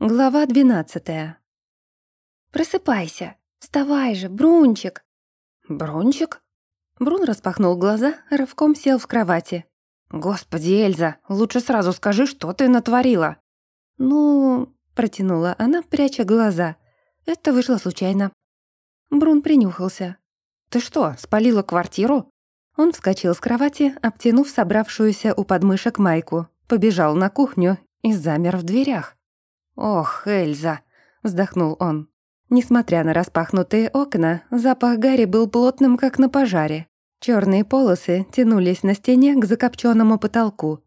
Глава двенадцатая. «Просыпайся! Вставай же, Брунчик!» «Брунчик?» Брун распахнул глаза, рывком сел в кровати. «Господи, Эльза, лучше сразу скажи, что ты натворила!» «Ну...» — протянула она, пряча глаза. «Это вышло случайно». Брун принюхался. «Ты что, спалила квартиру?» Он вскочил с кровати, обтянув собравшуюся у подмышек майку, побежал на кухню и замер в дверях. «Ох, Эльза!» — вздохнул он. Несмотря на распахнутые окна, запах Гарри был плотным, как на пожаре. Черные полосы тянулись на стене к закопченному потолку.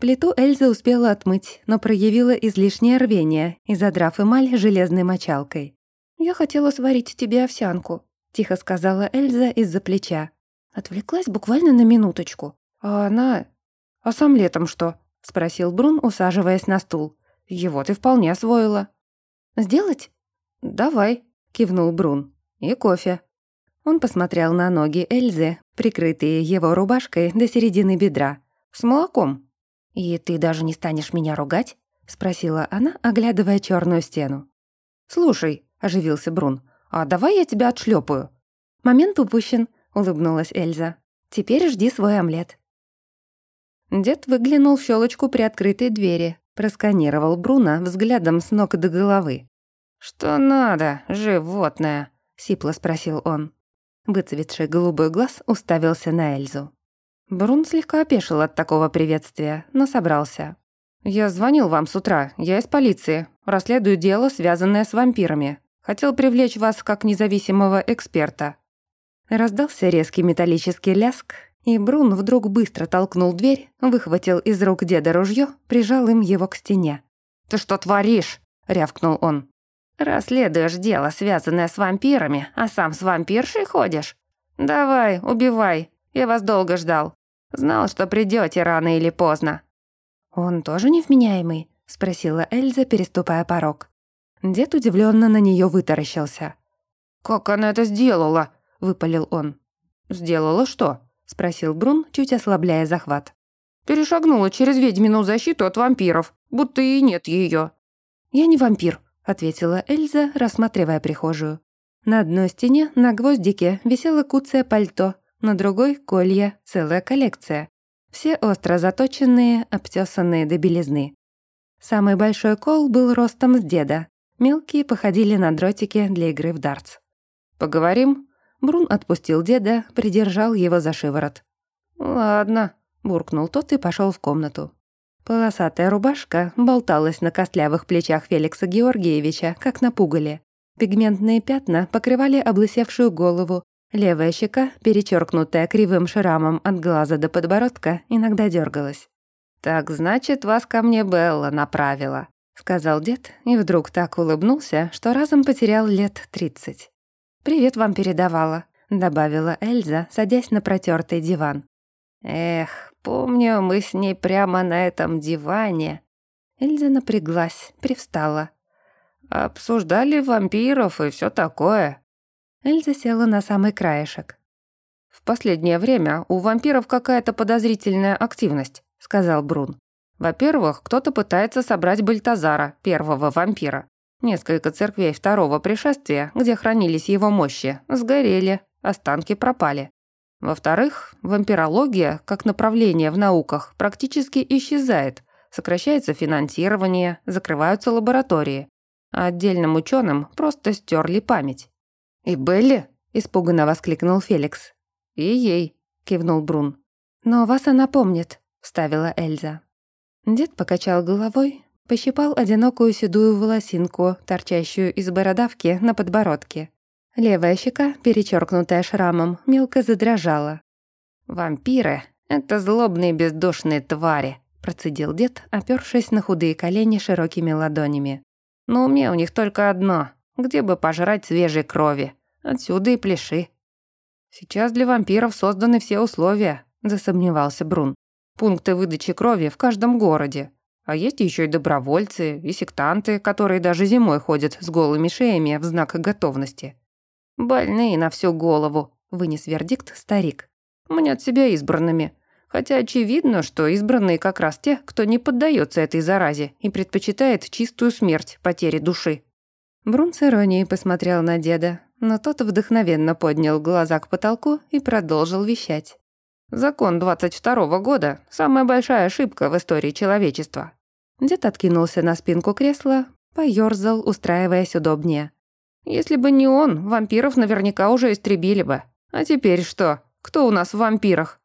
Плиту Эльза успела отмыть, но проявила излишнее рвение и задрав эмаль железной мочалкой. «Я хотела сварить тебе овсянку», — тихо сказала Эльза из-за плеча. Отвлеклась буквально на минуточку. «А она... А сам летом что?» — спросил Брун, усаживаясь на стул. Его ты вполне освоила». «Сделать?» «Давай», — кивнул Брун. «И кофе». Он посмотрел на ноги Эльзы, прикрытые его рубашкой до середины бедра. «С молоком». «И ты даже не станешь меня ругать?» — спросила она, оглядывая черную стену. «Слушай», — оживился Брун, «а давай я тебя отшлепаю. «Момент упущен», — улыбнулась Эльза. «Теперь жди свой омлет». Дед выглянул в щелочку при открытой двери, Просканировал Бруно взглядом с ног до головы. «Что надо, животное?» — сипло спросил он. Выцветший голубой глаз уставился на Эльзу. Брун слегка опешил от такого приветствия, но собрался. «Я звонил вам с утра, я из полиции. Расследую дело, связанное с вампирами. Хотел привлечь вас как независимого эксперта». Раздался резкий металлический ляск, и Брун вдруг быстро толкнул дверь, выхватил из рук деда ружье, прижал им его к стене. «Ты что творишь?» — рявкнул он. «Расследуешь дело, связанное с вампирами, а сам с вампиршей ходишь? Давай, убивай, я вас долго ждал. Знал, что придете рано или поздно». «Он тоже невменяемый?» — спросила Эльза, переступая порог. Дед удивленно на нее вытаращился. «Как она это сделала?» — выпалил он. «Сделала что?» — спросил Брун, чуть ослабляя захват. «Перешагнула через ведьмину защиту от вампиров, будто и нет ее. «Я не вампир», — ответила Эльза, рассматривая прихожую. На одной стене на гвоздике висело куцое пальто, на другой — колья, целая коллекция. Все остро заточенные, обтесанные до белизны. Самый большой кол был ростом с деда. Мелкие походили на дротики для игры в дартс. «Поговорим?» Брун отпустил деда, придержал его за шиворот. «Ладно», — буркнул тот и пошел в комнату. Полосатая рубашка болталась на костлявых плечах Феликса Георгиевича, как на пугале. Пигментные пятна покрывали облысевшую голову. Левая щека, перечеркнутая кривым шрамом от глаза до подбородка, иногда дергалась. «Так значит, вас ко мне Белла направила», — сказал дед, и вдруг так улыбнулся, что разом потерял лет тридцать. «Привет вам передавала», — добавила Эльза, садясь на протертый диван. «Эх, помню, мы с ней прямо на этом диване». Эльза напряглась, привстала. «Обсуждали вампиров и все такое». Эльза села на самый краешек. «В последнее время у вампиров какая-то подозрительная активность», — сказал Брун. «Во-первых, кто-то пытается собрать Бальтазара, первого вампира. Несколько церквей второго пришествия, где хранились его мощи, сгорели, останки пропали. Во-вторых, вампирология, как направление в науках, практически исчезает, сокращается финансирование, закрываются лаборатории, а отдельным ученым просто стерли память. «И Белли?» – испуганно воскликнул Феликс. «И ей», – кивнул Брун. «Но вас она помнит», – вставила Эльза. Дед покачал головой, Пощипал одинокую седую волосинку, торчащую из бородавки на подбородке. Левая щека, перечеркнутая шрамом, мелко задрожала. «Вампиры — это злобные бездушные твари», — процедил дед, опёршись на худые колени широкими ладонями. «Но уме у них только одно — где бы пожрать свежей крови. Отсюда и пляши». «Сейчас для вампиров созданы все условия», — засомневался Брун. «Пункты выдачи крови в каждом городе. А есть еще и добровольцы, и сектанты, которые даже зимой ходят с голыми шеями в знак готовности. «Больные на всю голову», — вынес вердикт старик. «Мнят себя избранными. Хотя очевидно, что избранные как раз те, кто не поддается этой заразе и предпочитает чистую смерть потери души. Брун с иронией посмотрел на деда, но тот вдохновенно поднял глаза к потолку и продолжил вещать. «Закон 22-го года – самая большая ошибка в истории человечества». Дед откинулся на спинку кресла, поёрзал, устраиваясь удобнее. «Если бы не он, вампиров наверняка уже истребили бы. А теперь что? Кто у нас в вампирах?»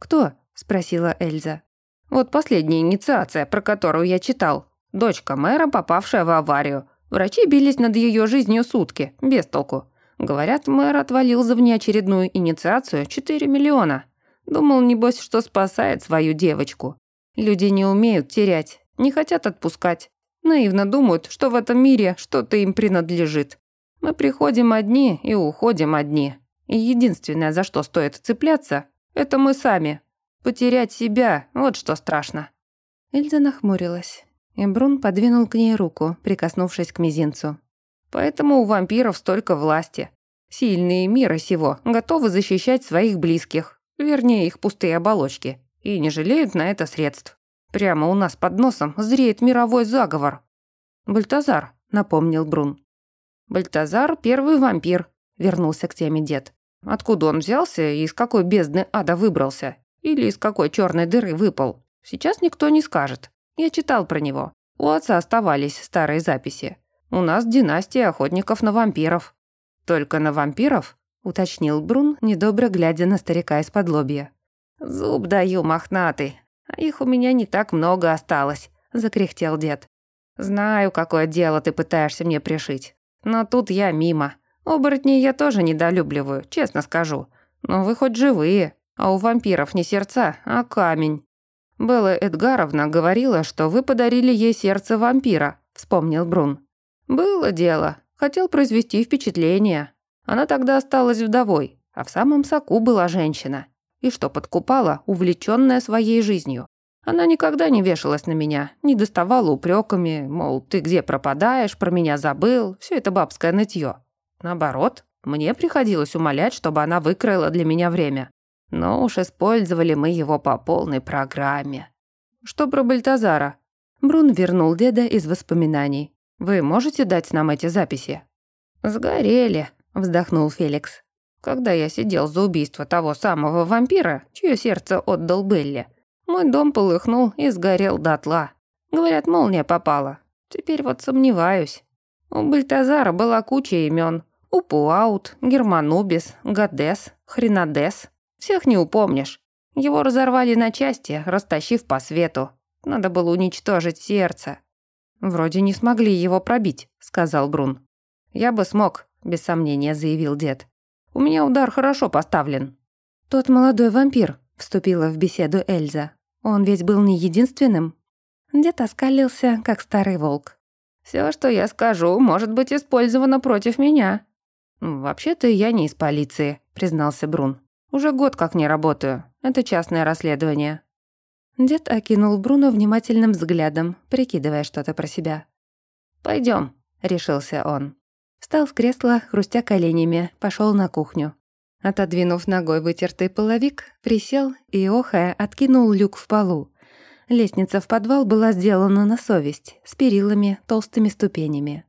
«Кто?» – спросила Эльза. «Вот последняя инициация, про которую я читал. Дочка мэра, попавшая в аварию. Врачи бились над ее жизнью сутки, без толку. Говорят, мэр отвалил за внеочередную инициацию 4 миллиона. Думал, небось, что спасает свою девочку. Люди не умеют терять, не хотят отпускать. Наивно думают, что в этом мире что-то им принадлежит. Мы приходим одни и уходим одни. И единственное, за что стоит цепляться, это мы сами. Потерять себя – вот что страшно». Эльза нахмурилась, и Брун подвинул к ней руку, прикоснувшись к мизинцу. Поэтому у вампиров столько власти. Сильные мира сего готовы защищать своих близких, вернее, их пустые оболочки, и не жалеют на это средств. Прямо у нас под носом зреет мировой заговор. «Бальтазар», — напомнил Брун. «Бальтазар — первый вампир», — вернулся к теме дед. «Откуда он взялся и из какой бездны ада выбрался? Или из какой черной дыры выпал? Сейчас никто не скажет. Я читал про него. У отца оставались старые записи. У нас династия охотников на вампиров». «Только на вампиров?» — уточнил Брун, недобро глядя на старика из-под лобья. «Зуб даю, мохнатый. А их у меня не так много осталось», — закряхтел дед. «Знаю, какое дело ты пытаешься мне пришить. Но тут я мимо. Оборотней я тоже недолюбливаю, честно скажу. Но вы хоть живые, а у вампиров не сердца, а камень». «Белла Эдгаровна говорила, что вы подарили ей сердце вампира», — вспомнил Брун. «Было дело. Хотел произвести впечатление. Она тогда осталась вдовой, а в самом соку была женщина. И что подкупала, увлечённая своей жизнью. Она никогда не вешалась на меня, не доставала упреками, мол, ты где пропадаешь, про меня забыл, все это бабское нытье. Наоборот, мне приходилось умолять, чтобы она выкроила для меня время. Но уж использовали мы его по полной программе. Что про Бальтазара? Брун вернул деда из воспоминаний. Вы можете дать нам эти записи? Сгорели, вздохнул Феликс. Когда я сидел за убийство того самого вампира, чье сердце отдал Белли, мой дом полыхнул и сгорел дотла. Говорят, молния попала. Теперь вот сомневаюсь. У Бальтазара была куча имен. Упуаут, Германубис, Гадес, Хренадес. Всех не упомнишь. Его разорвали на части, растащив по свету. Надо было уничтожить сердце. «Вроде не смогли его пробить», — сказал Брун. «Я бы смог», — без сомнения заявил дед. «У меня удар хорошо поставлен». «Тот молодой вампир», — вступила в беседу Эльза. «Он ведь был не единственным». Дед оскалился, как старый волк. Все, что я скажу, может быть использовано против меня». «Вообще-то я не из полиции», — признался Брун. «Уже год как не работаю. Это частное расследование». Дед окинул Бруно внимательным взглядом, прикидывая что-то про себя. Пойдем, решился он. Встал с кресла, хрустя коленями, пошел на кухню. Отодвинув ногой вытертый половик, присел и, охая, откинул люк в полу. Лестница в подвал была сделана на совесть, с перилами, толстыми ступенями.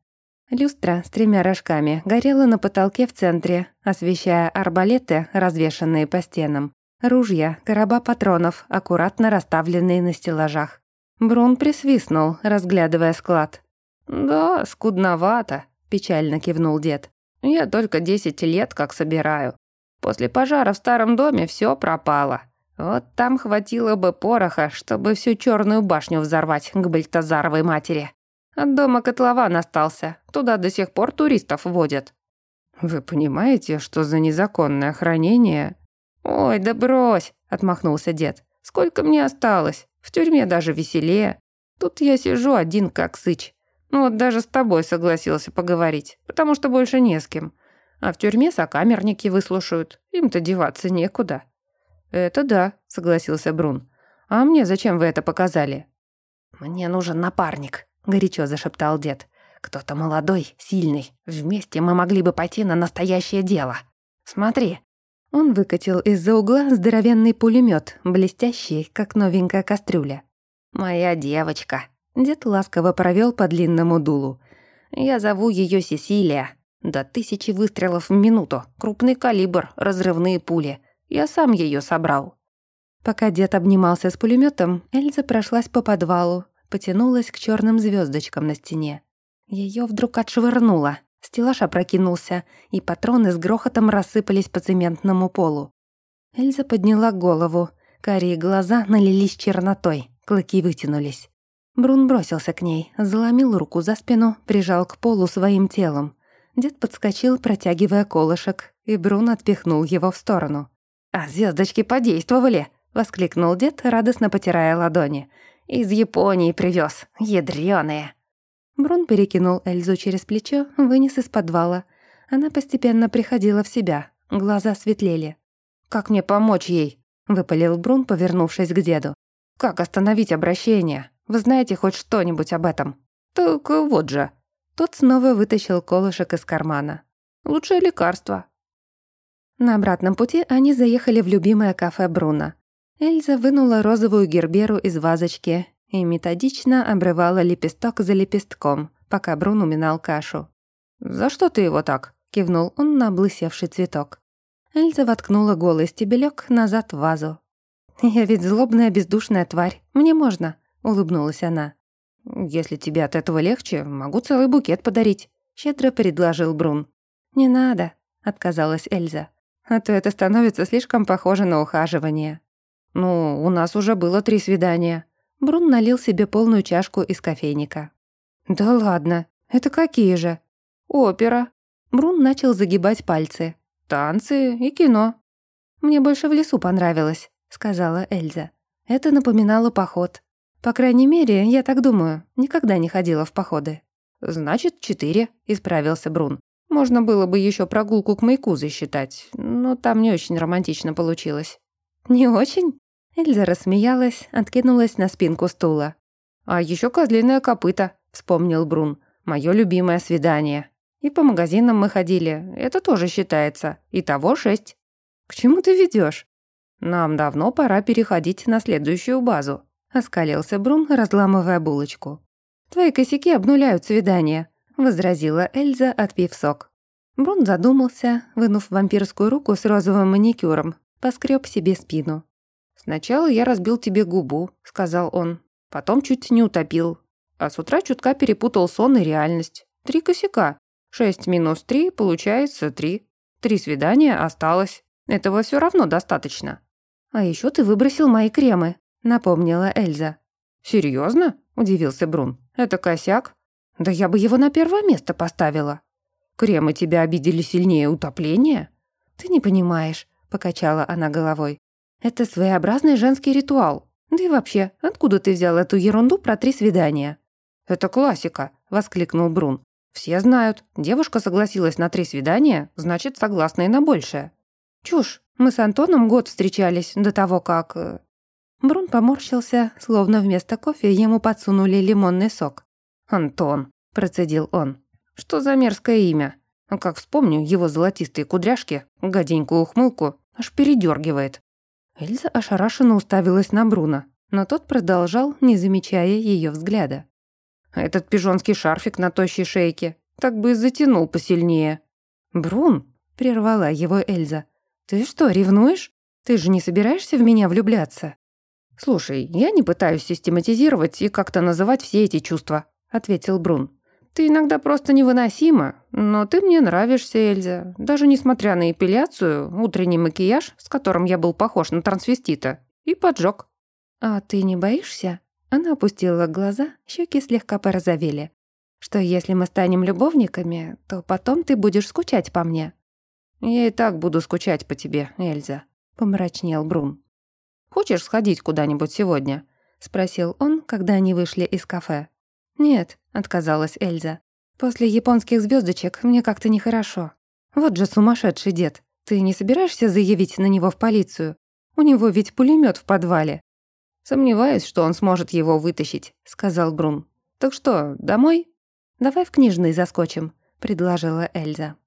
Люстра с тремя рожками горела на потолке в центре, освещая арбалеты, развешанные по стенам, Ружья, короба патронов, аккуратно расставленные на стеллажах. Брун присвистнул, разглядывая склад. «Да, скудновато», – печально кивнул дед. «Я только десять лет как собираю. После пожара в старом доме все пропало. Вот там хватило бы пороха, чтобы всю черную башню взорвать к Бальтазаровой матери. От дома котлован остался, туда до сих пор туристов водят». «Вы понимаете, что за незаконное хранение «Ой, да брось!» — отмахнулся дед. «Сколько мне осталось? В тюрьме даже веселее. Тут я сижу один как сыч. Ну вот даже с тобой согласился поговорить, потому что больше не с кем. А в тюрьме сокамерники выслушают. Им-то деваться некуда». «Это да», — согласился Брун. «А мне зачем вы это показали?» «Мне нужен напарник», — горячо зашептал дед. «Кто-то молодой, сильный. Вместе мы могли бы пойти на настоящее дело. Смотри, Он выкатил из-за угла здоровенный пулемет, блестящий, как новенькая кастрюля. «Моя девочка», — дед ласково провел по длинному дулу. «Я зову ее Сесилия. До тысячи выстрелов в минуту, крупный калибр, разрывные пули. Я сам ее собрал». Пока дед обнимался с пулеметом, Эльза прошлась по подвалу, потянулась к черным звездочкам на стене. Ее вдруг отшвырнуло, Стеллаж опрокинулся, и патроны с грохотом рассыпались по цементному полу. Эльза подняла голову. Карие глаза налились чернотой, клыки вытянулись. Брун бросился к ней, заломил руку за спину, прижал к полу своим телом. Дед подскочил, протягивая колышек, и Брун отпихнул его в сторону. «А звездочки подействовали!» — воскликнул дед, радостно потирая ладони. «Из Японии привез, ядрёные!» Брун перекинул Эльзу через плечо, вынес из подвала. Она постепенно приходила в себя, глаза светлели. «Как мне помочь ей?» — выпалил Брун, повернувшись к деду. «Как остановить обращение? Вы знаете хоть что-нибудь об этом?» «Так вот же». Тот снова вытащил колышек из кармана. «Лучшее лекарство». На обратном пути они заехали в любимое кафе Бруна. Эльза вынула розовую герберу из вазочки и методично обрывала лепесток за лепестком, пока Брун уминал кашу. «За что ты его так?» — кивнул он на облысевший цветок. Эльза воткнула голый стебелек назад в вазу. «Я ведь злобная бездушная тварь, мне можно», — улыбнулась она. «Если тебе от этого легче, могу целый букет подарить», — щедро предложил Брун. «Не надо», — отказалась Эльза. «А то это становится слишком похоже на ухаживание». «Ну, у нас уже было три свидания», Брун налил себе полную чашку из кофейника. «Да ладно, это какие же?» «Опера». Брун начал загибать пальцы. «Танцы и кино». «Мне больше в лесу понравилось», — сказала Эльза. Это напоминало поход. По крайней мере, я так думаю, никогда не ходила в походы. «Значит, четыре», — исправился Брун. «Можно было бы еще прогулку к маяку засчитать, но там не очень романтично получилось». «Не очень?» Эльза рассмеялась, откинулась на спинку стула. «А еще козлиное копыто», — вспомнил Брун. «Мое любимое свидание. И по магазинам мы ходили, это тоже считается. Итого шесть». «К чему ты ведешь? «Нам давно пора переходить на следующую базу», — оскалился Брун, разламывая булочку. «Твои косяки обнуляют свидание», — возразила Эльза, отпив сок. Брун задумался, вынув вампирскую руку с розовым маникюром, поскреб себе спину. «Сначала я разбил тебе губу», — сказал он. «Потом чуть не утопил. А с утра чутка перепутал сон и реальность. Три косяка. Шесть минус три получается три. Три свидания осталось. Этого все равно достаточно». «А еще ты выбросил мои кремы», — напомнила Эльза. «Серьезно?» — удивился Брун. «Это косяк? Да я бы его на первое место поставила». «Кремы тебя обидели сильнее утопления?» «Ты не понимаешь», — покачала она головой. Это своеобразный женский ритуал. Да и вообще, откуда ты взял эту ерунду про три свидания?» «Это классика», — воскликнул Брун. «Все знают, девушка согласилась на три свидания, значит, согласна и на большее». «Чушь. Мы с Антоном год встречались до того, как...» Брун поморщился, словно вместо кофе ему подсунули лимонный сок. «Антон», — процедил он. «Что за мерзкое имя? Как вспомню его золотистые кудряшки, гаденькую ухмылку, аж передергивает. Эльза ошарашенно уставилась на Бруно, но тот продолжал, не замечая ее взгляда. «Этот пижонский шарфик на тощей шейке так бы и затянул посильнее». «Брун», — прервала его Эльза, — «ты что, ревнуешь? Ты же не собираешься в меня влюбляться?» «Слушай, я не пытаюсь систематизировать и как-то называть все эти чувства», — ответил Брун. Ты иногда просто невыносима, но ты мне нравишься, Эльза. Даже несмотря на эпиляцию, утренний макияж, с которым я был похож на трансвестита, и поджог. А ты не боишься? Она опустила глаза, щеки слегка порозовели. Что если мы станем любовниками, то потом ты будешь скучать по мне. Я и так буду скучать по тебе, Эльза, помрачнел Брун. Хочешь сходить куда-нибудь сегодня? спросил он, когда они вышли из кафе. «Нет», — отказалась Эльза. «После японских звездочек мне как-то нехорошо. Вот же сумасшедший дед. Ты не собираешься заявить на него в полицию? У него ведь пулемет в подвале». «Сомневаюсь, что он сможет его вытащить», — сказал Брун. «Так что, домой?» «Давай в книжный заскочим», — предложила Эльза.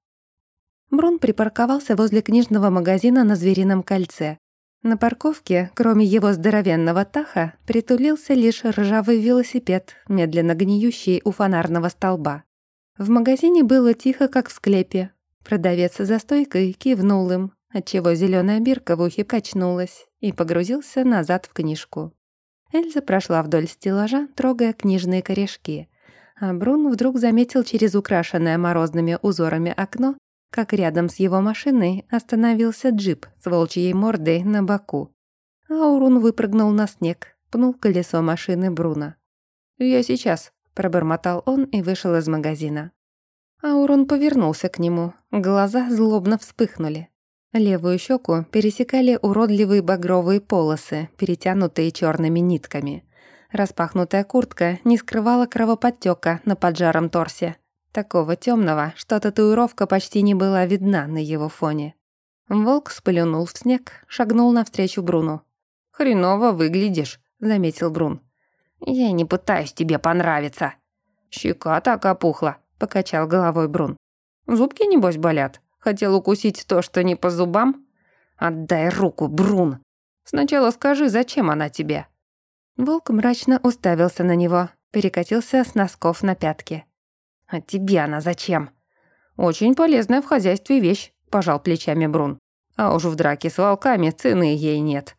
Брун припарковался возле книжного магазина на Зверином кольце. На парковке, кроме его здоровенного таха, притулился лишь ржавый велосипед, медленно гниющий у фонарного столба. В магазине было тихо, как в склепе. Продавец за стойкой кивнул им, отчего зеленая бирка в ухе качнулась и погрузился назад в книжку. Эльза прошла вдоль стеллажа, трогая книжные корешки. А Брун вдруг заметил через украшенное морозными узорами окно как рядом с его машиной остановился джип с волчьей мордой на боку. Аурун выпрыгнул на снег, пнул колесо машины Бруна. «Я сейчас», — пробормотал он и вышел из магазина. Аурун повернулся к нему, глаза злобно вспыхнули. Левую щеку пересекали уродливые багровые полосы, перетянутые черными нитками. Распахнутая куртка не скрывала кровоподтека на поджаром торсе. Такого темного, что татуировка почти не была видна на его фоне. Волк сплюнул в снег, шагнул навстречу Бруну. «Хреново выглядишь», — заметил Брун. «Я не пытаюсь тебе понравиться». «Щека так опухла», — покачал головой Брун. «Зубки, небось, болят? Хотел укусить то, что не по зубам?» «Отдай руку, Брун!» «Сначала скажи, зачем она тебе?» Волк мрачно уставился на него, перекатился с носков на пятки. «А тебе она зачем?» «Очень полезная в хозяйстве вещь», — пожал плечами Брун. «А уж в драке с волками цены ей нет».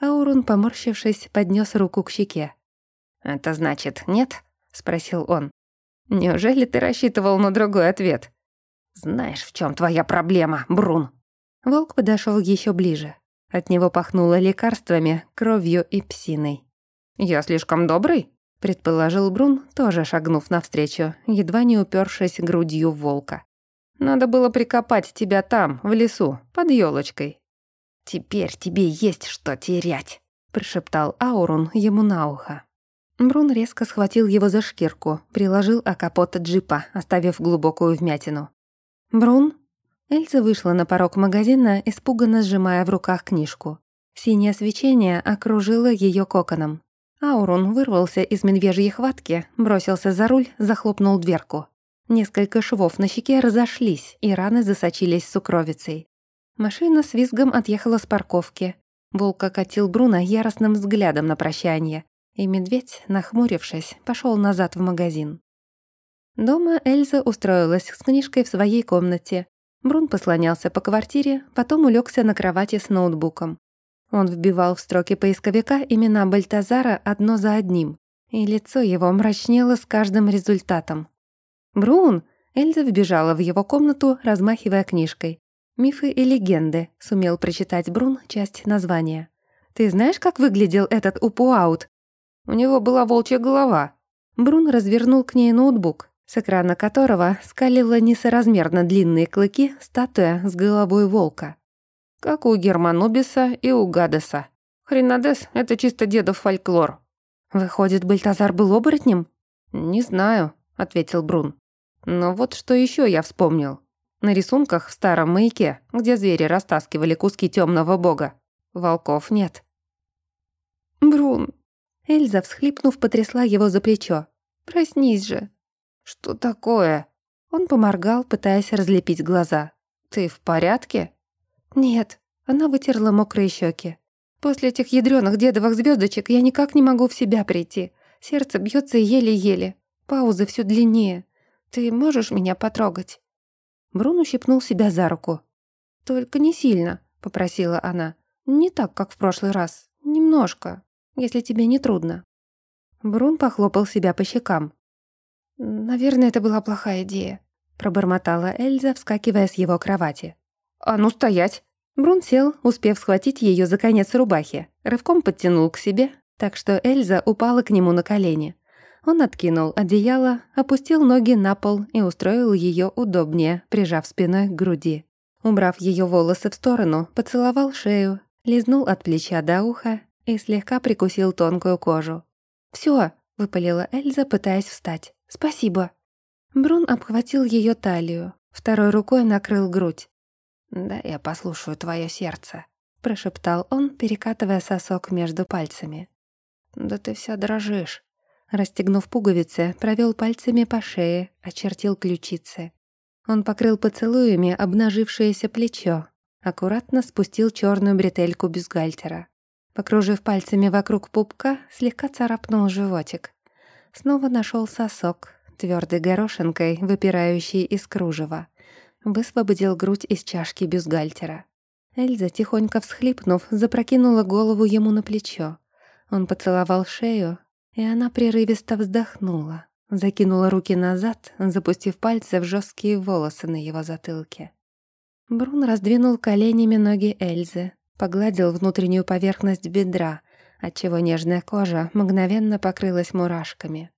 Аурун, поморщившись, поднес руку к щеке. «Это значит, нет?» — спросил он. «Неужели ты рассчитывал на другой ответ?» «Знаешь, в чем твоя проблема, Брун?» Волк подошел еще ближе. От него пахнуло лекарствами, кровью и псиной. «Я слишком добрый?» Предположил Брун, тоже шагнув навстречу, едва не упершись грудью в волка. «Надо было прикопать тебя там, в лесу, под елочкой. «Теперь тебе есть что терять», — прошептал Аурун ему на ухо. Брун резко схватил его за шкирку, приложил о капот джипа, оставив глубокую вмятину. «Брун?» Эльза вышла на порог магазина, испуганно сжимая в руках книжку. Синее свечение окружило ее коконом. Аурон вырвался из медвежьей хватки, бросился за руль, захлопнул дверку. Несколько швов на щеке разошлись, и раны засочились сукровицей. Машина с визгом отъехала с парковки. Волк окатил Бруно яростным взглядом на прощание, и медведь, нахмурившись, пошел назад в магазин. Дома Эльза устроилась с книжкой в своей комнате. Брун послонялся по квартире, потом улегся на кровати с ноутбуком. Он вбивал в строки поисковика имена Бальтазара одно за одним, и лицо его мрачнело с каждым результатом. «Брун!» Эльза вбежала в его комнату, размахивая книжкой. «Мифы и легенды», — сумел прочитать Брун часть названия. «Ты знаешь, как выглядел этот Упуаут?» «У него была волчья голова». Брун развернул к ней ноутбук, с экрана которого скалила несоразмерно длинные клыки статуя с головой волка. Как у Германобиса и у Гадеса. Хренадес — это чисто дедов фольклор. Выходит, Бальтазар был оборотнем? Не знаю, ответил Брун. Но вот что еще я вспомнил. На рисунках в старом маяке, где звери растаскивали куски темного бога, волков нет. Брун. Эльза, всхлипнув, потрясла его за плечо. «Проснись же!» «Что такое?» Он поморгал, пытаясь разлепить глаза. «Ты в порядке?» «Нет», — она вытерла мокрые щеки. «После этих ядрёных дедовых звездочек я никак не могу в себя прийти. Сердце бьется еле-еле. Паузы все длиннее. Ты можешь меня потрогать?» Брун ущипнул себя за руку. «Только не сильно», — попросила она. «Не так, как в прошлый раз. Немножко, если тебе не трудно». Брун похлопал себя по щекам. «Наверное, это была плохая идея», — пробормотала Эльза, вскакивая с его кровати. «А ну стоять!» Брун сел, успев схватить ее за конец рубахи, рывком подтянул к себе, так что Эльза упала к нему на колени. Он откинул одеяло, опустил ноги на пол и устроил ее удобнее, прижав спиной к груди. Убрав ее волосы в сторону, поцеловал шею, лизнул от плеча до уха и слегка прикусил тонкую кожу. «Всё!» — выпалила Эльза, пытаясь встать. «Спасибо!» Брун обхватил ее талию, второй рукой накрыл грудь. «Да я послушаю твое сердце», — прошептал он, перекатывая сосок между пальцами. «Да ты вся дрожишь». Расстегнув пуговицы, провел пальцами по шее, очертил ключицы. Он покрыл поцелуями обнажившееся плечо, аккуратно спустил черную бретельку бюстгальтера. Покружив пальцами вокруг пупка, слегка царапнул животик. Снова нашел сосок, твердой горошинкой, выпирающей из кружева. Высвободил грудь из чашки бюстгальтера. Эльза, тихонько всхлипнув, запрокинула голову ему на плечо. Он поцеловал шею, и она прерывисто вздохнула. Закинула руки назад, запустив пальцы в жесткие волосы на его затылке. Брун раздвинул коленями ноги Эльзы, погладил внутреннюю поверхность бедра, отчего нежная кожа мгновенно покрылась мурашками.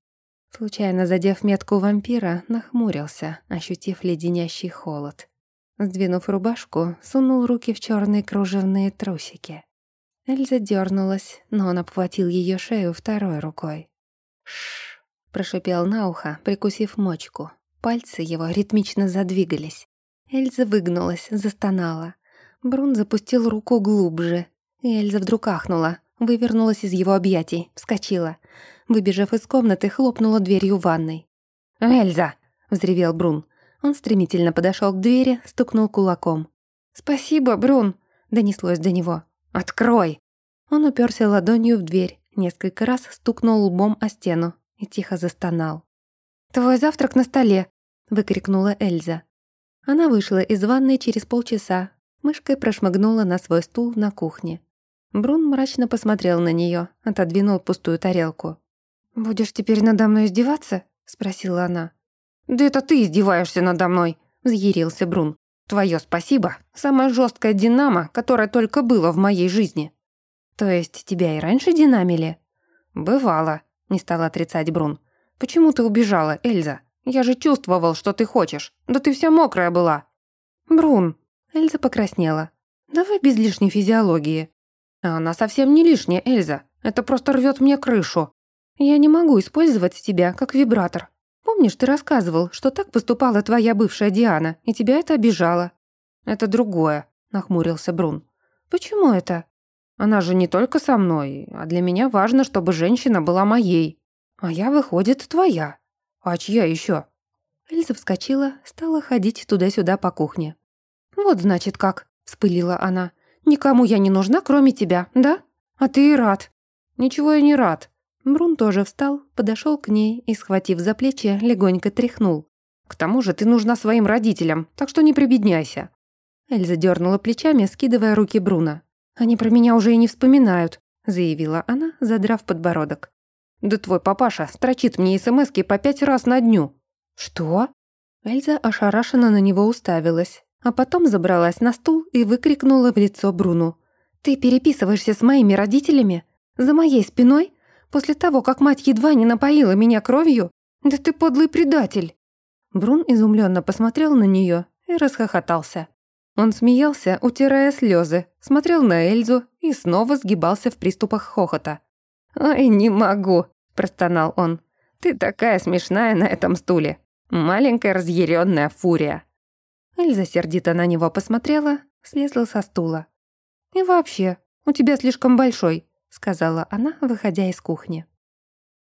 Случайно задев метку вампира, нахмурился, ощутив леденящий холод. Сдвинув рубашку, сунул руки в черные кружевные трусики. Эльза дернулась, но он обхватил ее шею второй рукой. Шш, прошипел на ухо, прикусив мочку. Пальцы его ритмично задвигались. Эльза выгнулась, застонала. Брун запустил руку глубже, и Эльза вдруг ахнула, вывернулась из его объятий, вскочила. Выбежав из комнаты, хлопнула дверью ванной. «Эльза!» — взревел Брун. Он стремительно подошел к двери, стукнул кулаком. «Спасибо, Брун!» — донеслось до него. «Открой!» Он уперся ладонью в дверь, несколько раз стукнул лбом о стену и тихо застонал. «Твой завтрак на столе!» — выкрикнула Эльза. Она вышла из ванной через полчаса, мышкой прошмыгнула на свой стул на кухне. Брун мрачно посмотрел на нее, отодвинул пустую тарелку. «Будешь теперь надо мной издеваться?» — спросила она. «Да это ты издеваешься надо мной!» — взъярился Брун. Твое спасибо. Самая жесткая динамо, которая только было в моей жизни. То есть тебя и раньше динамили? Бывало, не стала отрицать Брун. Почему ты убежала, Эльза? Я же чувствовал, что ты хочешь. Да ты вся мокрая была. Брун. Эльза покраснела. Давай без лишней физиологии. Она совсем не лишняя, Эльза. Это просто рвет мне крышу. Я не могу использовать тебя как вибратор. Помнишь, ты рассказывал, что так поступала твоя бывшая Диана, и тебя это обижало?» «Это другое», — нахмурился Брун. «Почему это?» «Она же не только со мной, а для меня важно, чтобы женщина была моей. А я, выходит, твоя. А чья еще? Эльза вскочила, стала ходить туда-сюда по кухне. «Вот значит как», — вспылила она. «Никому я не нужна, кроме тебя, да? А ты и рад». «Ничего я не рад», Брун тоже встал, подошел к ней и, схватив за плечи, легонько тряхнул. «К тому же ты нужна своим родителям, так что не прибедняйся». Эльза дернула плечами, скидывая руки Бруна. «Они про меня уже и не вспоминают», — заявила она, задрав подбородок. «Да твой папаша строчит мне смски по пять раз на дню». «Что?» Эльза ошарашенно на него уставилась, а потом забралась на стул и выкрикнула в лицо Бруну. «Ты переписываешься с моими родителями? За моей спиной? После того, как мать едва не напоила меня кровью? Да ты подлый предатель!» Брун изумленно посмотрел на нее и расхохотался. Он смеялся, утирая слезы, смотрел на Эльзу и снова сгибался в приступах хохота. «Ой, не могу!» – простонал он. «Ты такая смешная на этом стуле! Маленькая разъяренная фурия!» Эльза сердито на него посмотрела, слезла со стула. «И вообще, у тебя слишком большой сказала она, выходя из кухни.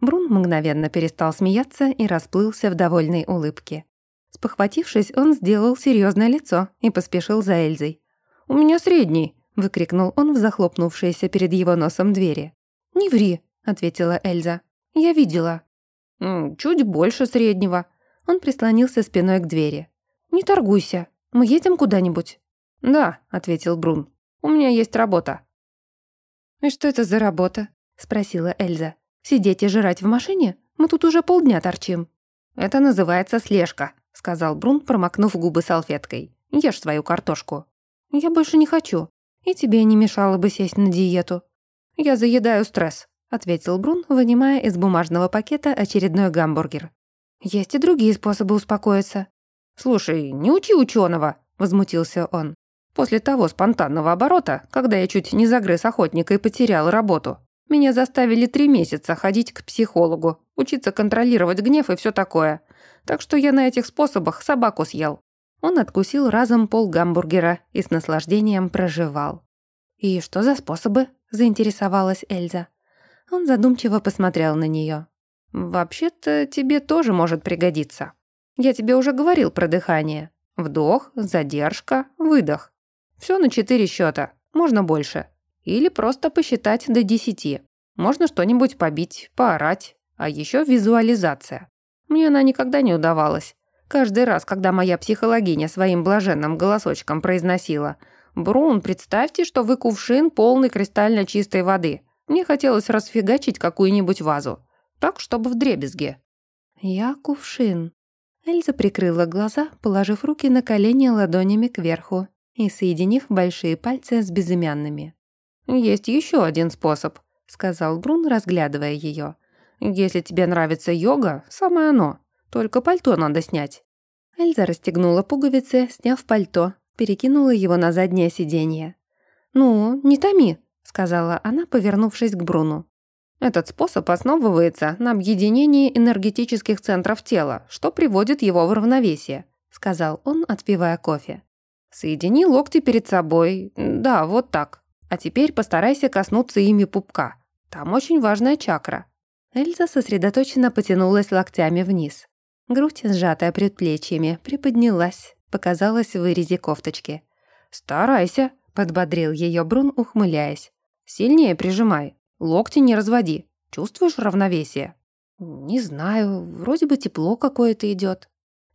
Брун мгновенно перестал смеяться и расплылся в довольной улыбке. Спохватившись, он сделал серьезное лицо и поспешил за Эльзой. «У меня средний!» — выкрикнул он в захлопнувшиеся перед его носом двери. «Не ври!» — ответила Эльза. «Я видела». «Чуть больше среднего». Он прислонился спиной к двери. «Не торгуйся. Мы едем куда-нибудь?» «Да», — ответил Брун. «У меня есть работа». «И что это за работа?» — спросила Эльза. «Сидеть и жрать в машине? Мы тут уже полдня торчим». «Это называется слежка», — сказал Брун, промокнув губы салфеткой. «Ешь свою картошку». «Я больше не хочу. И тебе не мешало бы сесть на диету». «Я заедаю стресс», — ответил Брун, вынимая из бумажного пакета очередной гамбургер. «Есть и другие способы успокоиться». «Слушай, не учи ученого», — возмутился он. После того спонтанного оборота, когда я чуть не загрыз охотника и потерял работу, меня заставили три месяца ходить к психологу, учиться контролировать гнев и все такое. Так что я на этих способах собаку съел. Он откусил разом пол гамбургера и с наслаждением проживал. «И что за способы?» – заинтересовалась Эльза. Он задумчиво посмотрел на нее. «Вообще-то тебе тоже может пригодиться. Я тебе уже говорил про дыхание. Вдох, задержка, выдох. Все на четыре счета, можно больше. Или просто посчитать до десяти. Можно что-нибудь побить, поорать. А еще визуализация. Мне она никогда не удавалась. Каждый раз, когда моя психологиня своим блаженным голосочком произносила «Брун, представьте, что вы кувшин, полный кристально чистой воды», мне хотелось расфигачить какую-нибудь вазу. Так, чтобы в дребезге. «Я кувшин». Эльза прикрыла глаза, положив руки на колени ладонями кверху и соединив большие пальцы с безымянными. «Есть еще один способ», — сказал Брун, разглядывая ее. «Если тебе нравится йога, самое оно. Только пальто надо снять». Эльза расстегнула пуговицы, сняв пальто, перекинула его на заднее сиденье. «Ну, не томи», — сказала она, повернувшись к Бруну. Этот способ основывается на объединении энергетических центров тела, что приводит его в равновесие», — сказал он, отпивая кофе. «Соедини локти перед собой. Да, вот так. А теперь постарайся коснуться ими пупка. Там очень важная чакра». Эльза сосредоточенно потянулась локтями вниз. Грудь, сжатая предплечьями, приподнялась, показалась в вырезе кофточки. «Старайся», — подбодрил ее Брун, ухмыляясь. «Сильнее прижимай, локти не разводи. Чувствуешь равновесие?» «Не знаю, вроде бы тепло какое-то идет.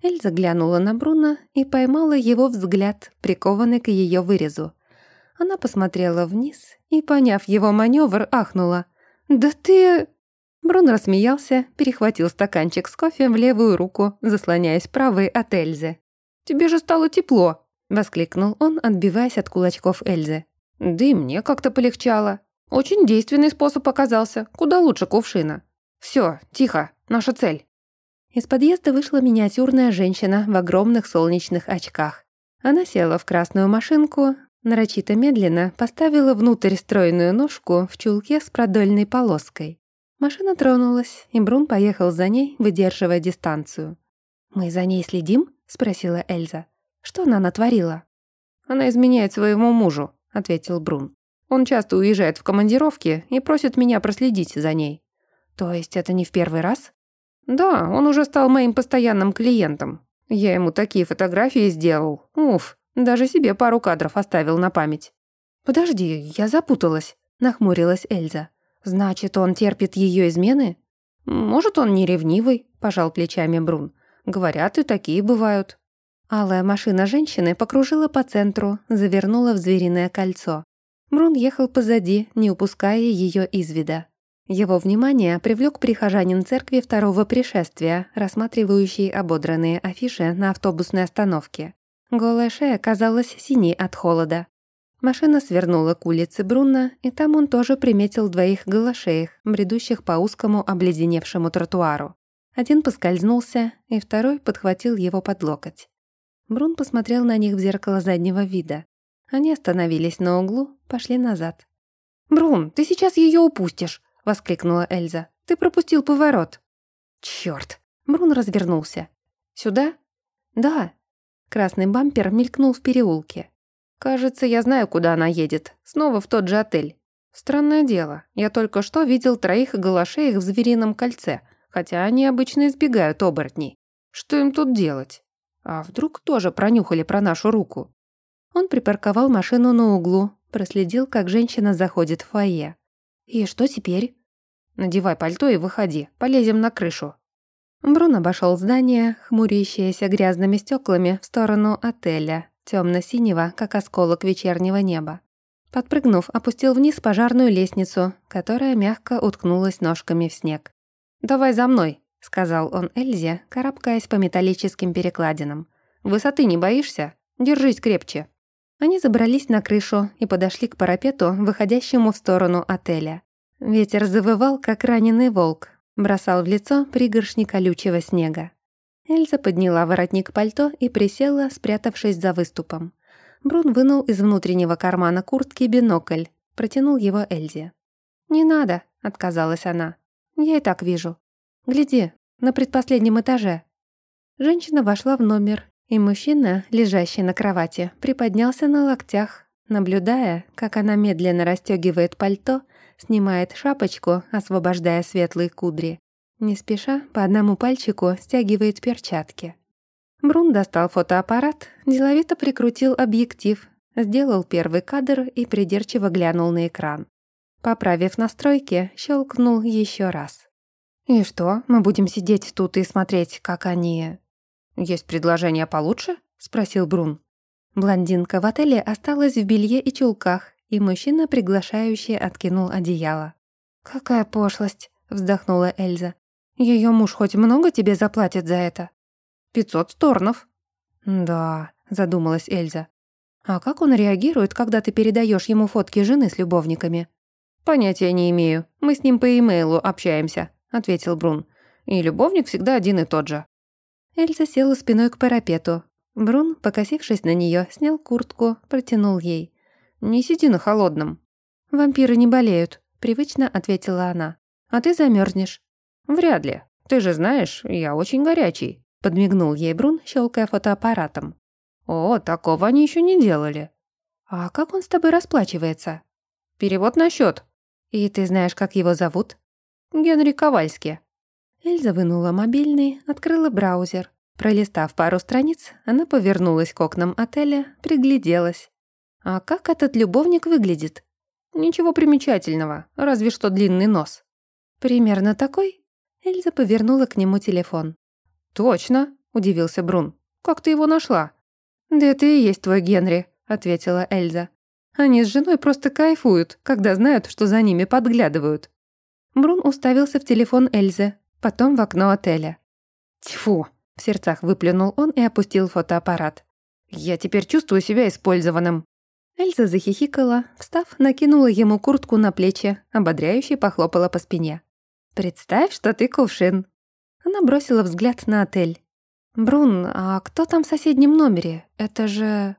Эльза глянула на Бруна и поймала его взгляд, прикованный к ее вырезу. Она посмотрела вниз и, поняв его маневр, ахнула. «Да ты...» Брун рассмеялся, перехватил стаканчик с кофе в левую руку, заслоняясь правой от Эльзы. «Тебе же стало тепло!» — воскликнул он, отбиваясь от кулачков Эльзы. «Да и мне как-то полегчало. Очень действенный способ оказался, куда лучше кувшина. Все, тихо, наша цель». Из подъезда вышла миниатюрная женщина в огромных солнечных очках. Она села в красную машинку, нарочито медленно поставила внутрь стройную ножку в чулке с продольной полоской. Машина тронулась, и Брун поехал за ней, выдерживая дистанцию. «Мы за ней следим?» — спросила Эльза. «Что она натворила?» «Она изменяет своему мужу», — ответил Брун. «Он часто уезжает в командировки и просит меня проследить за ней». «То есть это не в первый раз?» «Да, он уже стал моим постоянным клиентом. Я ему такие фотографии сделал. Уф, даже себе пару кадров оставил на память». «Подожди, я запуталась», — нахмурилась Эльза. «Значит, он терпит ее измены?» «Может, он не ревнивый», – пожал плечами Брун. «Говорят, и такие бывают». Алая машина женщины покружила по центру, завернула в звериное кольцо. Брун ехал позади, не упуская ее из вида. Его внимание привлек прихожанин церкви второго пришествия, рассматривающий ободранные афиши на автобусной остановке. Голая шея казалась синей от холода. Машина свернула к улице Брунна, и там он тоже приметил двоих голошеях, бредущих по узкому обледеневшему тротуару. Один поскользнулся, и второй подхватил его под локоть. Брун посмотрел на них в зеркало заднего вида. Они остановились на углу, пошли назад. «Брун, ты сейчас ее упустишь!» — воскликнула Эльза. «Ты пропустил поворот!» «Чёрт!» Брун развернулся. «Сюда?» «Да». Красный бампер мелькнул в переулке. Кажется, я знаю, куда она едет. Снова в тот же отель. Странное дело, я только что видел троих голошеек в зверином кольце, хотя они обычно избегают оборотней. Что им тут делать? А вдруг тоже пронюхали про нашу руку? Он припарковал машину на углу, проследил, как женщина заходит в фойе. «И что теперь?» «Надевай пальто и выходи, полезем на крышу». Брун обошел здание, хмурящееся грязными стеклами в сторону отеля, темно-синего, как осколок вечернего неба. Подпрыгнув, опустил вниз пожарную лестницу, которая мягко уткнулась ножками в снег. «Давай за мной», — сказал он Эльзе, карабкаясь по металлическим перекладинам. «Высоты не боишься? Держись крепче». Они забрались на крышу и подошли к парапету, выходящему в сторону отеля. Ветер завывал, как раненый волк, бросал в лицо пригоршни колючего снега. Эльза подняла воротник пальто и присела, спрятавшись за выступом. Брун вынул из внутреннего кармана куртки бинокль, протянул его Эльзе. «Не надо», — отказалась она. «Я и так вижу. Гляди, на предпоследнем этаже». Женщина вошла в номер, и мужчина, лежащий на кровати, приподнялся на локтях, наблюдая, как она медленно расстегивает пальто, снимает шапочку, освобождая светлые кудри, не спеша, по одному пальчику стягивает перчатки. Брун достал фотоаппарат, деловито прикрутил объектив, сделал первый кадр и придирчиво глянул на экран. Поправив настройки, щелкнул еще раз. «И что, мы будем сидеть тут и смотреть, как они...» «Есть предложение получше?» — спросил Брун. Блондинка в отеле осталась в белье и чулках, и мужчина, приглашающий, откинул одеяло. «Какая пошлость!» — вздохнула Эльза. Ее муж хоть много тебе заплатит за это?» «Пятьсот сторнов». «Да», — задумалась Эльза. «А как он реагирует, когда ты передаешь ему фотки жены с любовниками?» «Понятия не имею. Мы с ним по имейлу общаемся», — ответил Брун. «И любовник всегда один и тот же». Эльза села спиной к парапету. Брун, покосившись на нее, снял куртку, протянул ей. «Не сиди на холодном». «Вампиры не болеют», — привычно ответила она. «А ты замерзнешь. «Вряд ли. Ты же знаешь, я очень горячий», — подмигнул ей Брун, щелкая фотоаппаратом. «О, такого они еще не делали». «А как он с тобой расплачивается?» «Перевод на счет. «И ты знаешь, как его зовут?» «Генри Ковальски». Эльза вынула мобильный, открыла браузер. Пролистав пару страниц, она повернулась к окнам отеля, пригляделась. «А как этот любовник выглядит?» «Ничего примечательного, разве что длинный нос». «Примерно такой?» Эльза повернула к нему телефон. «Точно», — удивился Брун. «Как ты его нашла?» «Да это и есть твой Генри», — ответила Эльза. «Они с женой просто кайфуют, когда знают, что за ними подглядывают». Брун уставился в телефон Эльзы, потом в окно отеля. «Тьфу!» — в сердцах выплюнул он и опустил фотоаппарат. «Я теперь чувствую себя использованным». Эльза захихикала, встав, накинула ему куртку на плечи, ободряюще похлопала по спине. «Представь, что ты кувшин». Она бросила взгляд на отель. «Брун, а кто там в соседнем номере? Это же...»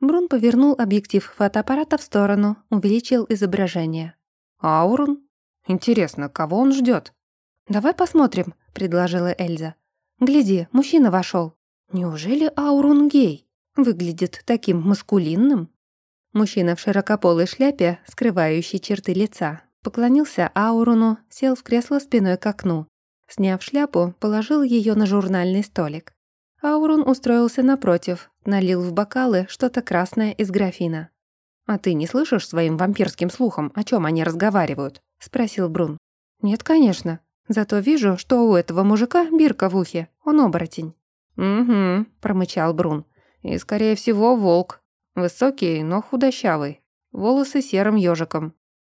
Брун повернул объектив фотоаппарата в сторону, увеличил изображение. «Аурон? Интересно, кого он ждет? «Давай посмотрим», — предложила Эльза. «Гляди, мужчина вошел. Неужели Аурон гей? Выглядит таким маскулинным». Мужчина в широкополой шляпе, скрывающей черты лица, Поклонился Ауруну, сел в кресло спиной к окну. Сняв шляпу, положил ее на журнальный столик. Аурун устроился напротив, налил в бокалы что-то красное из графина. «А ты не слышишь своим вампирским слухом, о чем они разговаривают?» — спросил Брун. «Нет, конечно. Зато вижу, что у этого мужика бирка в ухе. Он оборотень». «Угу», — промычал Брун. «И, скорее всего, волк. Высокий, но худощавый. Волосы серым ежиком.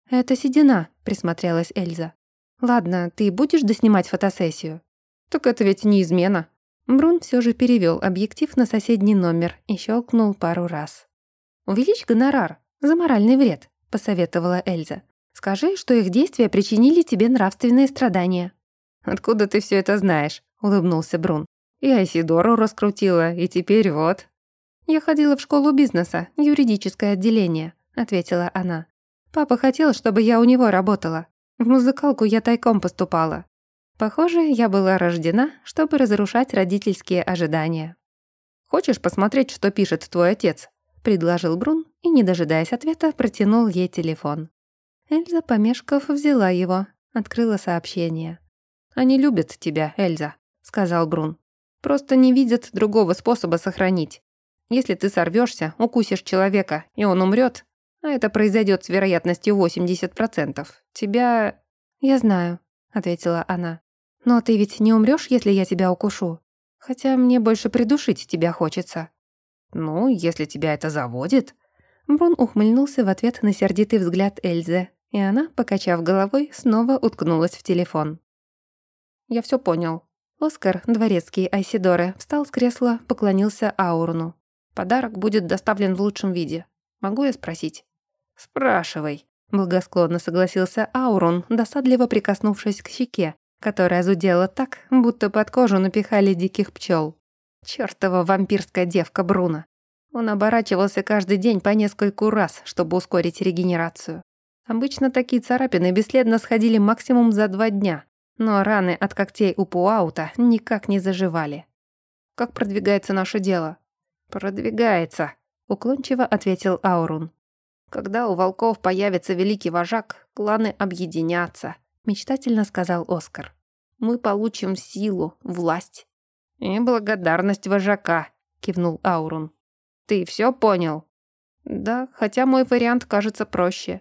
«Это седина», — присмотрелась Эльза. «Ладно, ты будешь доснимать фотосессию?» «Так это ведь не измена». Брун все же перевел объектив на соседний номер и щелкнул пару раз. «Увеличь гонорар за моральный вред», — посоветовала Эльза. «Скажи, что их действия причинили тебе нравственные страдания». «Откуда ты все это знаешь?» — улыбнулся Брун. «Я Айсидору раскрутила, и теперь вот». «Я ходила в школу бизнеса, юридическое отделение», — ответила она. Папа хотел, чтобы я у него работала. В музыкалку я тайком поступала. Похоже, я была рождена, чтобы разрушать родительские ожидания. «Хочешь посмотреть, что пишет твой отец?» — предложил Брун и, не дожидаясь ответа, протянул ей телефон. Эльза, помешков, взяла его, открыла сообщение. «Они любят тебя, Эльза», — сказал Брун. «Просто не видят другого способа сохранить. Если ты сорвешься, укусишь человека, и он умрет, а это произойдет с вероятностью 80%. Тебя...» «Я знаю», — ответила она. «Но ты ведь не умрёшь, если я тебя укушу? Хотя мне больше придушить тебя хочется». «Ну, если тебя это заводит...» Брун ухмыльнулся в ответ на сердитый взгляд Эльзы, и она, покачав головой, снова уткнулась в телефон. «Я всё понял». Оскар, дворецкий Айсидоры, встал с кресла, поклонился Аурну. «Подарок будет доставлен в лучшем виде. Могу я спросить?» «Спрашивай», — благосклонно согласился Аурон, досадливо прикоснувшись к щеке, которая зудела так, будто под кожу напихали диких пчел. Чёртова вампирская девка Бруно. Он оборачивался каждый день по нескольку раз, чтобы ускорить регенерацию. Обычно такие царапины бесследно сходили максимум за два дня, но раны от когтей у Пуаута никак не заживали. «Как продвигается наше дело?» «Продвигается», — уклончиво ответил Аурун. «Когда у волков появится великий вожак, кланы объединятся», — мечтательно сказал Оскар. «Мы получим силу, власть». «И благодарность вожака», — кивнул Аурун. «Ты все понял?» «Да, хотя мой вариант кажется проще».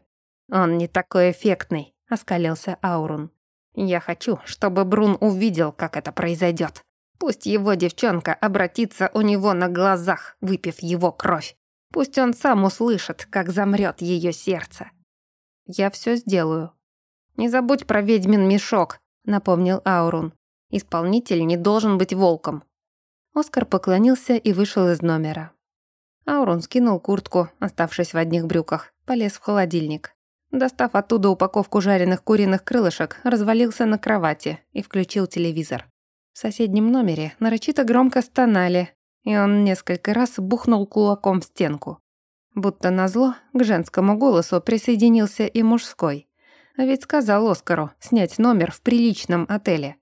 «Он не такой эффектный», — оскалился Аурун. «Я хочу, чтобы Брун увидел, как это произойдет. Пусть его девчонка обратится у него на глазах, выпив его кровь. Пусть он сам услышит, как замрет ее сердце. Я все сделаю. Не забудь про ведьмин мешок, напомнил Аурун. Исполнитель не должен быть волком. Оскар поклонился и вышел из номера. Аурун скинул куртку, оставшись в одних брюках, полез в холодильник. Достав оттуда упаковку жареных куриных крылышек, развалился на кровати и включил телевизор. В соседнем номере нарочито громко стонали, и он несколько раз бухнул кулаком в стенку. Будто назло, к женскому голосу присоединился и мужской. А ведь сказал Оскару снять номер в приличном отеле.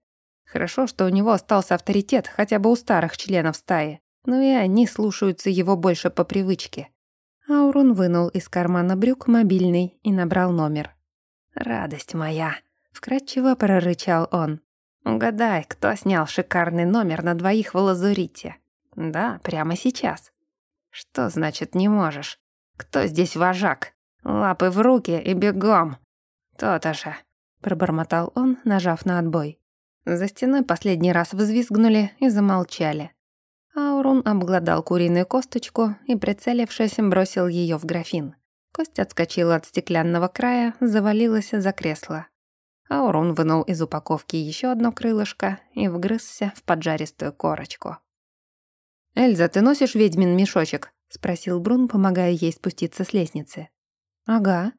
Хорошо, что у него остался авторитет хотя бы у старых членов стаи, но и они слушаются его больше по привычке. Аурун вынул из кармана брюк мобильный и набрал номер. «Радость моя!» — вкратчиво прорычал он. «Угадай, кто снял шикарный номер на двоих в Лазурите?» Да, прямо сейчас. Что значит не можешь? Кто здесь вожак? Лапы в руки и бегом. То-то же, пробормотал он, нажав на отбой. За стеной последний раз взвизгнули и замолчали. Аурун обглодал куриную косточку и, прицелившись, бросил ее в графин. Кость отскочила от стеклянного края, завалилась за кресло. Аурун вынул из упаковки еще одно крылышко и вгрызся в поджаристую корочку. «Эльза, ты носишь ведьмин мешочек?» — спросил Брун, помогая ей спуститься с лестницы. «Ага».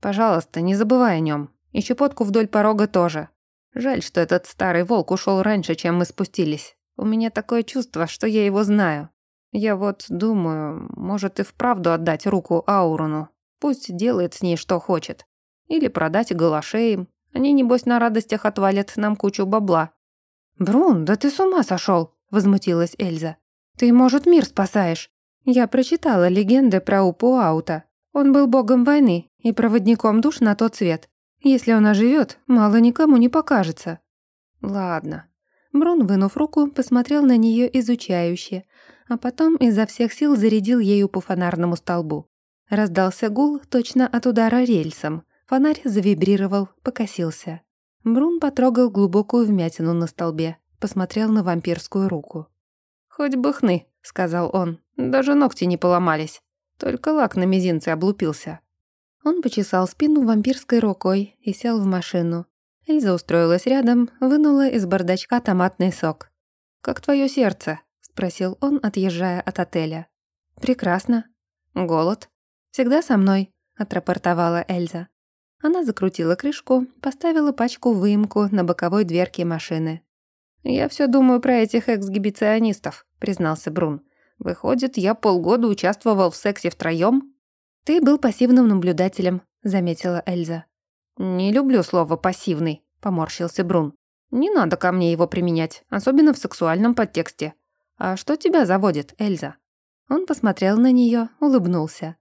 «Пожалуйста, не забывай о нем. И щепотку вдоль порога тоже. Жаль, что этот старый волк ушел раньше, чем мы спустились. У меня такое чувство, что я его знаю. Я вот думаю, может и вправду отдать руку Ауруну. Пусть делает с ней что хочет. Или продать галашеям. Они, небось, на радостях отвалят нам кучу бабла». «Брун, да ты с ума сошел!» — возмутилась Эльза. Ты, может, мир спасаешь? Я прочитала легенды про Упуаута. Он был богом войны и проводником душ на тот свет. Если он оживет, мало никому не покажется. Ладно. Брун, вынув руку, посмотрел на нее изучающе, а потом изо всех сил зарядил ею по фонарному столбу. Раздался гул точно от удара рельсом. Фонарь завибрировал, покосился. Брун потрогал глубокую вмятину на столбе, посмотрел на вампирскую руку. «Хоть бы хны», — сказал он. «Даже ногти не поломались. Только лак на мизинце облупился». Он почесал спину вампирской рукой и сел в машину. Эльза устроилась рядом, вынула из бардачка томатный сок. «Как твое сердце?» — спросил он, отъезжая от отеля. «Прекрасно. Голод?» «Всегда со мной», — отрапортовала Эльза. Она закрутила крышку, поставила пачку в выемку на боковой дверке машины. «Я все думаю про этих эксгибиционистов», — признался Брун. «Выходит, я полгода участвовал в сексе втроём?» «Ты был пассивным наблюдателем», — заметила Эльза. «Не люблю слово «пассивный», — поморщился Брун. «Не надо ко мне его применять, особенно в сексуальном подтексте. А что тебя заводит, Эльза?» Он посмотрел на неё, улыбнулся.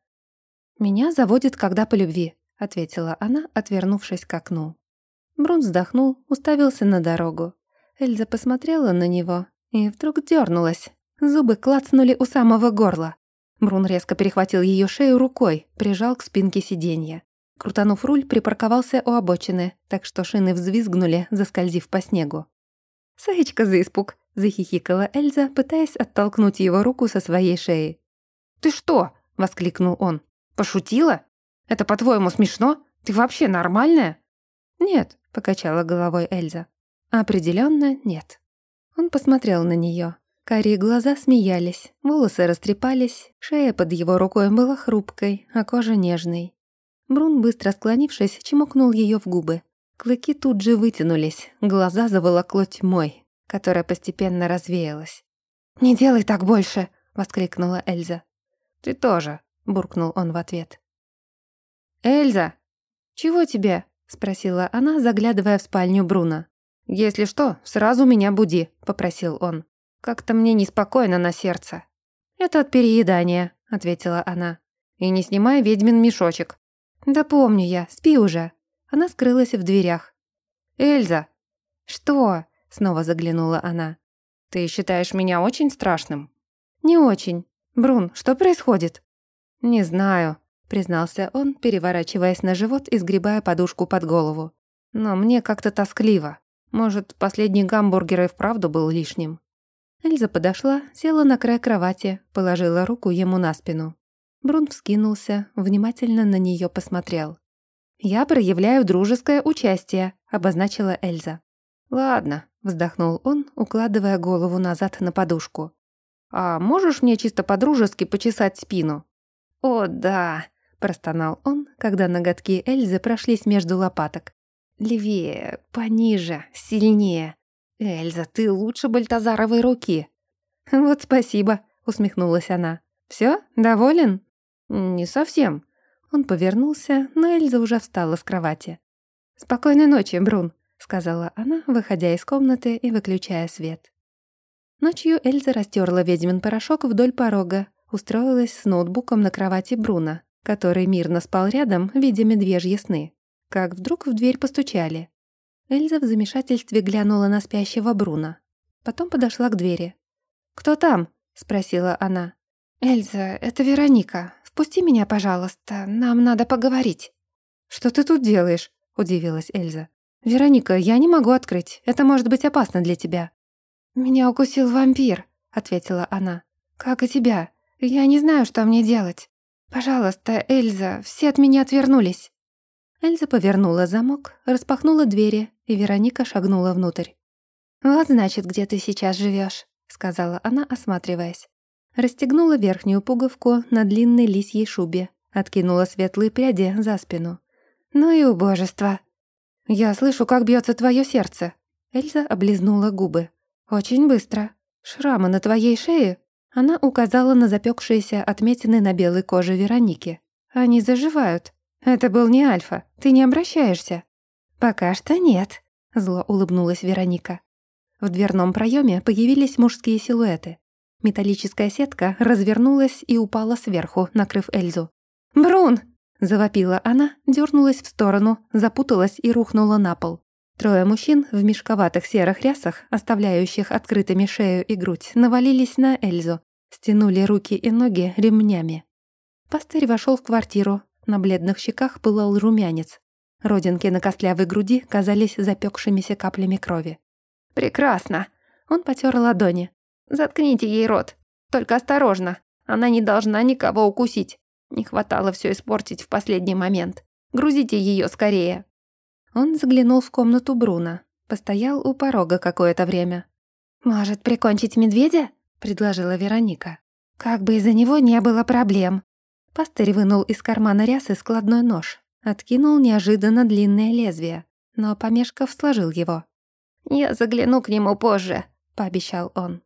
«Меня заводит, когда по любви», — ответила она, отвернувшись к окну. Брун вздохнул, уставился на дорогу. Эльза посмотрела на него и вдруг дернулась. Зубы клацнули у самого горла. Брун резко перехватил ее шею рукой, прижал к спинке сиденья. Крутанув руль, припарковался у обочины, так что шины взвизгнули, заскользив по снегу. «Саечка за испуг!» — захихикала Эльза, пытаясь оттолкнуть его руку со своей шеи. «Ты что?» — воскликнул он. «Пошутила? Это, по-твоему, смешно? Ты вообще нормальная?» «Нет», — покачала головой Эльза. Определенно нет. Он посмотрел на нее. Карие глаза смеялись, волосы растрепались, шея под его рукой была хрупкой, а кожа нежной. Брун, быстро склонившись, чмокнул ее в губы. Клыки тут же вытянулись, глаза заволокло тьмой, которая постепенно развеялась. «Не делай так больше!» — воскликнула Эльза. «Ты тоже!» — буркнул он в ответ. «Эльза!» «Чего тебе?» — спросила она, заглядывая в спальню Бруна. «Если что, сразу меня буди», — попросил он. «Как-то мне неспокойно на сердце». «Это от переедания», — ответила она. «И не снимай ведьмин мешочек». «Да помню я, спи уже». Она скрылась в дверях. «Эльза!» «Что?» — снова заглянула она. «Ты считаешь меня очень страшным?» «Не очень. Брун, что происходит?» «Не знаю», — признался он, переворачиваясь на живот и сгребая подушку под голову. «Но мне как-то тоскливо. Может, последний гамбургер и вправду был лишним?» Эльза подошла, села на край кровати, положила руку ему на спину. Брун вскинулся, внимательно на нее посмотрел. «Я проявляю дружеское участие», — обозначила Эльза. «Ладно», — вздохнул он, укладывая голову назад на подушку. «А можешь мне чисто по-дружески почесать спину?» «О, да», — простонал он, когда ноготки Эльзы прошлись между лопаток. «Левее, пониже, сильнее. Эльза, ты лучше Бальтазаровой руки». «Вот спасибо», — усмехнулась она. «Всё, доволен?» «Не совсем». Он повернулся, но Эльза уже встала с кровати. «Спокойной ночи, Брун», — сказала она, выходя из комнаты и выключая свет. Ночью Эльза растерла ведьмин порошок вдоль порога, устроилась с ноутбуком на кровати Бруна, который мирно спал рядом, видя медвежьи сны. Как вдруг в дверь постучали. Эльза в замешательстве глянула на спящего Бруна. Потом подошла к двери. «Кто там?» — спросила она. «Эльза, это Вероника. Впусти меня, пожалуйста. Нам надо поговорить». «Что ты тут делаешь?» — удивилась Эльза. «Вероника, я не могу открыть. Это может быть опасно для тебя». «Меня укусил вампир», — ответила она. «Как и тебя. Я не знаю, что мне делать. Пожалуйста, Эльза, все от меня отвернулись». Эльза повернула замок, распахнула двери, и Вероника шагнула внутрь. «Вот, значит, где ты сейчас живешь, сказала она, осматриваясь. Расстегнула верхнюю пуговку на длинной лисьей шубе, откинула светлые пряди за спину. «Ну и убожество!» «Я слышу, как бьется твое сердце!» Эльза облизнула губы. «Очень быстро. Шрамы на твоей шее?» Она указала на запекшиеся отметины на белой коже Вероники. «Они заживают. Это был не Альфа. Ты не обращаешься?» «Пока что нет», — зло улыбнулась Вероника. В дверном проеме появились мужские силуэты. Металлическая сетка развернулась и упала сверху, накрыв Эльзу. «Брун!» – завопила она, дернулась в сторону, запуталась и рухнула на пол. Трое мужчин в мешковатых серых рясах, оставляющих открытыми шею и грудь, навалились на Эльзу, стянули руки и ноги ремнями. Пастырь вошел в квартиру, на бледных щеках пылал румянец. Родинки на костлявой груди казались запекшимися каплями крови. «Прекрасно!» Он потер ладони. Заткните ей рот. Только осторожно. Она не должна никого укусить. Не хватало все испортить в последний момент. Грузите ее скорее». Он заглянул в комнату Бруна. Постоял у порога какое-то время. «Может, прикончить медведя?» — предложила Вероника. «Как бы из-за него не было проблем». Пастырь вынул из кармана рясы складной нож. Откинул неожиданно длинное лезвие, но, помешков, сложил его. «Я загляну к нему позже», — пообещал он.